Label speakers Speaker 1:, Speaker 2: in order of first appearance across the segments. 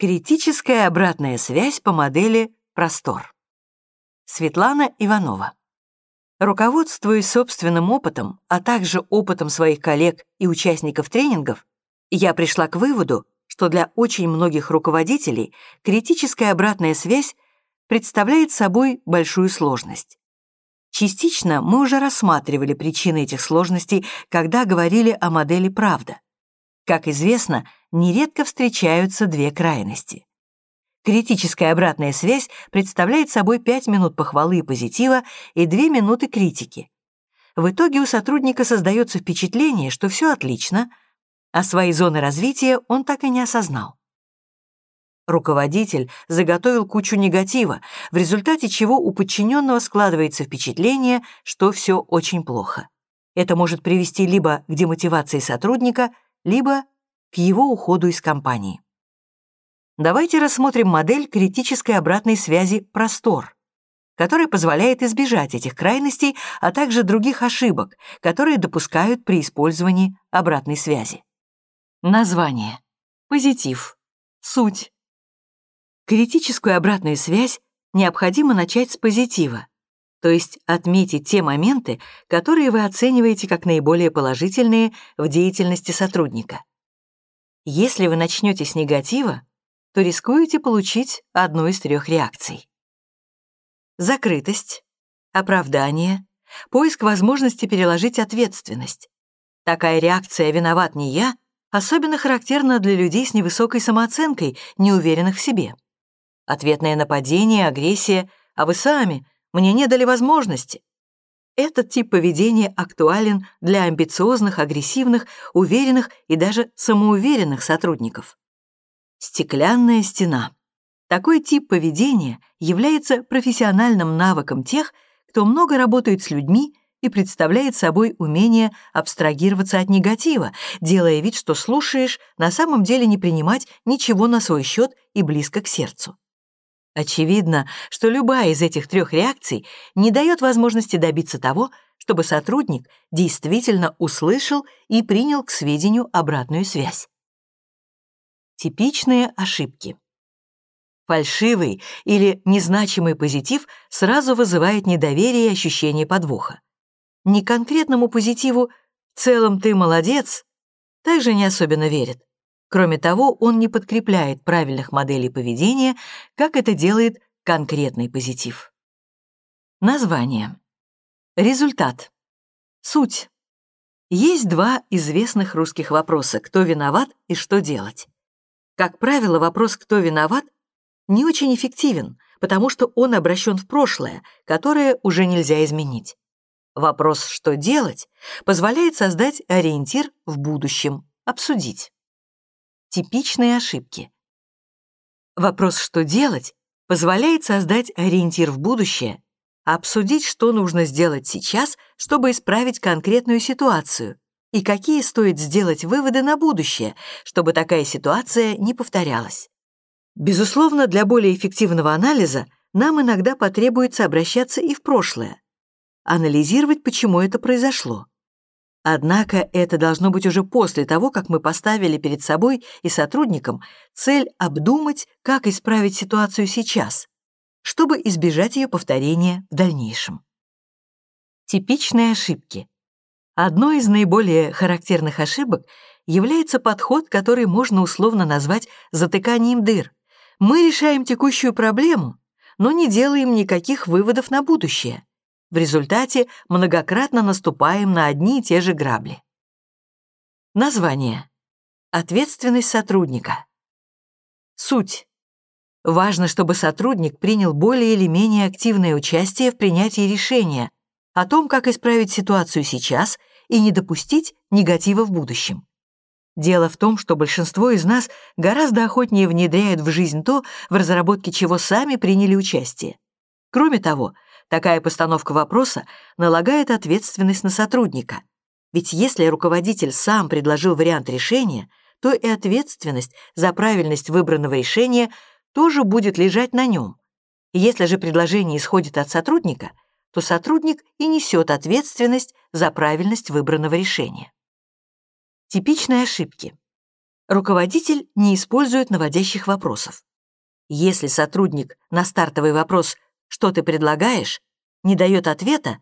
Speaker 1: Критическая обратная связь по модели «Простор». Светлана Иванова. Руководствуясь собственным опытом, а также опытом своих коллег и участников тренингов, я пришла к выводу, что для очень многих руководителей критическая обратная связь представляет собой большую сложность. Частично мы уже рассматривали причины этих сложностей, когда говорили о модели «Правда». Как известно, нередко встречаются две крайности. Критическая обратная связь представляет собой 5 минут похвалы и позитива и 2 минуты критики. В итоге у сотрудника создается впечатление, что все отлично, а свои зоны развития он так и не осознал. Руководитель заготовил кучу негатива, в результате чего у подчиненного складывается впечатление, что все очень плохо. Это может привести либо к демотивации сотрудника, либо к его уходу из компании. Давайте рассмотрим модель критической обратной связи «Простор», которая позволяет избежать этих крайностей, а также других ошибок, которые допускают при использовании обратной связи. Название. Позитив. Суть. Критическую обратную связь необходимо начать с позитива, то есть отметить те моменты, которые вы оцениваете как наиболее положительные в деятельности сотрудника. Если вы начнете с негатива, то рискуете получить одну из трех реакций. Закрытость, оправдание, поиск возможности переложить ответственность. Такая реакция «виноват не я» особенно характерна для людей с невысокой самооценкой, неуверенных в себе. Ответное нападение, агрессия, а вы сами, мне не дали возможности. Этот тип поведения актуален для амбициозных, агрессивных, уверенных и даже самоуверенных сотрудников. Стеклянная стена. Такой тип поведения является профессиональным навыком тех, кто много работает с людьми и представляет собой умение абстрагироваться от негатива, делая вид, что слушаешь, на самом деле не принимать ничего на свой счет и близко к сердцу. Очевидно, что любая из этих трех реакций не дает возможности добиться того, чтобы сотрудник действительно услышал и принял к сведению обратную связь. Типичные ошибки. Фальшивый или незначимый позитив сразу вызывает недоверие и ощущение подвоха. Не конкретному позитиву «в целом ты молодец» также не особенно верят. Кроме того, он не подкрепляет правильных моделей поведения, как это делает конкретный позитив. Название. Результат. Суть. Есть два известных русских вопроса «кто виноват» и «что делать?». Как правило, вопрос «кто виноват» не очень эффективен, потому что он обращен в прошлое, которое уже нельзя изменить. Вопрос «что делать?» позволяет создать ориентир в будущем, обсудить. Типичные ошибки. Вопрос «что делать?» позволяет создать ориентир в будущее, обсудить, что нужно сделать сейчас, чтобы исправить конкретную ситуацию, и какие стоит сделать выводы на будущее, чтобы такая ситуация не повторялась. Безусловно, для более эффективного анализа нам иногда потребуется обращаться и в прошлое, анализировать, почему это произошло. Однако это должно быть уже после того, как мы поставили перед собой и сотрудникам цель обдумать, как исправить ситуацию сейчас, чтобы избежать ее повторения в дальнейшем. Типичные ошибки. Одной из наиболее характерных ошибок является подход, который можно условно назвать затыканием дыр. Мы решаем текущую проблему, но не делаем никаких выводов на будущее. В результате многократно наступаем на одни и те же грабли. Название. Ответственность сотрудника. Суть. Важно, чтобы сотрудник принял более или менее активное участие в принятии решения о том, как исправить ситуацию сейчас – и не допустить негатива в будущем. Дело в том, что большинство из нас гораздо охотнее внедряют в жизнь то, в разработке чего сами приняли участие. Кроме того, такая постановка вопроса налагает ответственность на сотрудника. Ведь если руководитель сам предложил вариант решения, то и ответственность за правильность выбранного решения тоже будет лежать на нем. Если же предложение исходит от сотрудника — то сотрудник и несет ответственность за правильность выбранного решения. Типичные ошибки. Руководитель не использует наводящих вопросов. Если сотрудник на стартовый вопрос «что ты предлагаешь?» не дает ответа,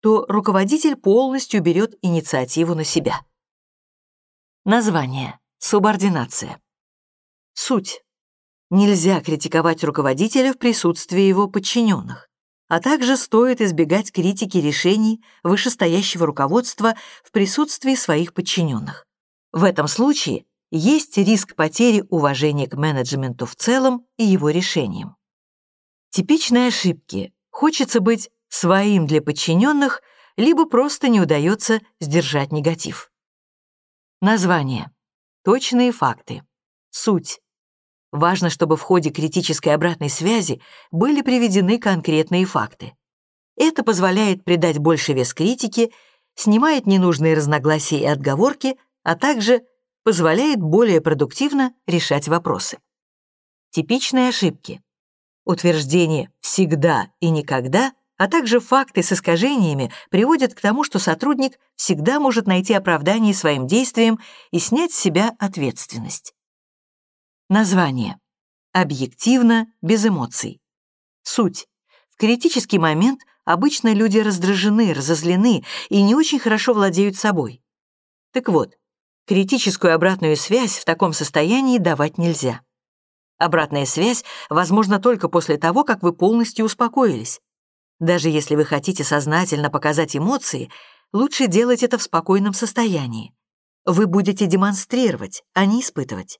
Speaker 1: то руководитель полностью берет инициативу на себя. Название. Субординация. Суть. Нельзя критиковать руководителя в присутствии его подчиненных, а также стоит избегать критики решений вышестоящего руководства в присутствии своих подчиненных. В этом случае есть риск потери уважения к менеджменту в целом и его решениям. Типичные ошибки. Хочется быть своим для подчиненных, либо просто не удается сдержать негатив. Название. Точные факты. Суть. Важно, чтобы в ходе критической обратной связи были приведены конкретные факты. Это позволяет придать больше вес критике, снимает ненужные разногласия и отговорки, а также позволяет более продуктивно решать вопросы. Типичные ошибки. Утверждение «всегда» и «никогда» а также факты с искажениями приводят к тому, что сотрудник всегда может найти оправдание своим действиям и снять с себя ответственность. Название. Объективно, без эмоций. Суть. В критический момент обычно люди раздражены, разозлены и не очень хорошо владеют собой. Так вот, критическую обратную связь в таком состоянии давать нельзя. Обратная связь возможна только после того, как вы полностью успокоились. Даже если вы хотите сознательно показать эмоции, лучше делать это в спокойном состоянии. Вы будете демонстрировать, а не испытывать.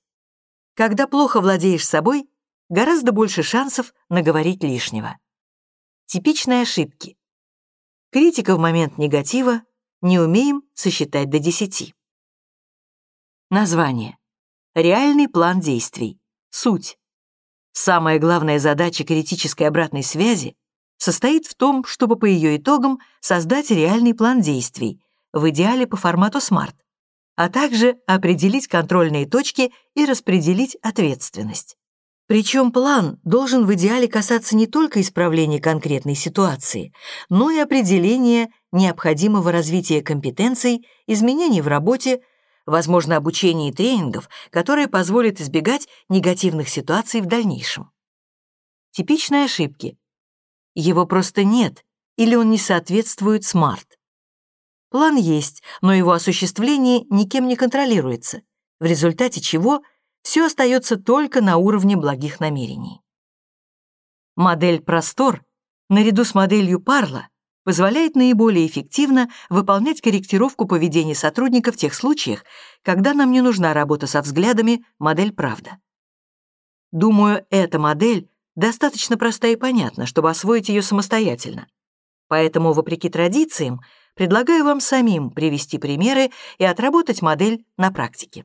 Speaker 1: Когда плохо владеешь собой, гораздо больше шансов наговорить лишнего. Типичные ошибки. Критика в момент негатива, не умеем сосчитать до 10. Название. Реальный план действий. Суть. Самая главная задача критической обратной связи состоит в том, чтобы по ее итогам создать реальный план действий, в идеале по формату SMART, а также определить контрольные точки и распределить ответственность. Причем план должен в идеале касаться не только исправления конкретной ситуации, но и определения необходимого развития компетенций, изменений в работе, возможно, обучения и тренингов, которые позволят избегать негативных ситуаций в дальнейшем. Типичные ошибки, его просто нет, или он не соответствует смарт. План есть, но его осуществление никем не контролируется, в результате чего все остается только на уровне благих намерений. Модель «Простор» наряду с моделью Парла позволяет наиболее эффективно выполнять корректировку поведения сотрудника в тех случаях, когда нам не нужна работа со взглядами «Модель Правда». Думаю, эта модель достаточно проста и понятна, чтобы освоить ее самостоятельно. Поэтому, вопреки традициям, предлагаю вам самим привести примеры и отработать модель на практике.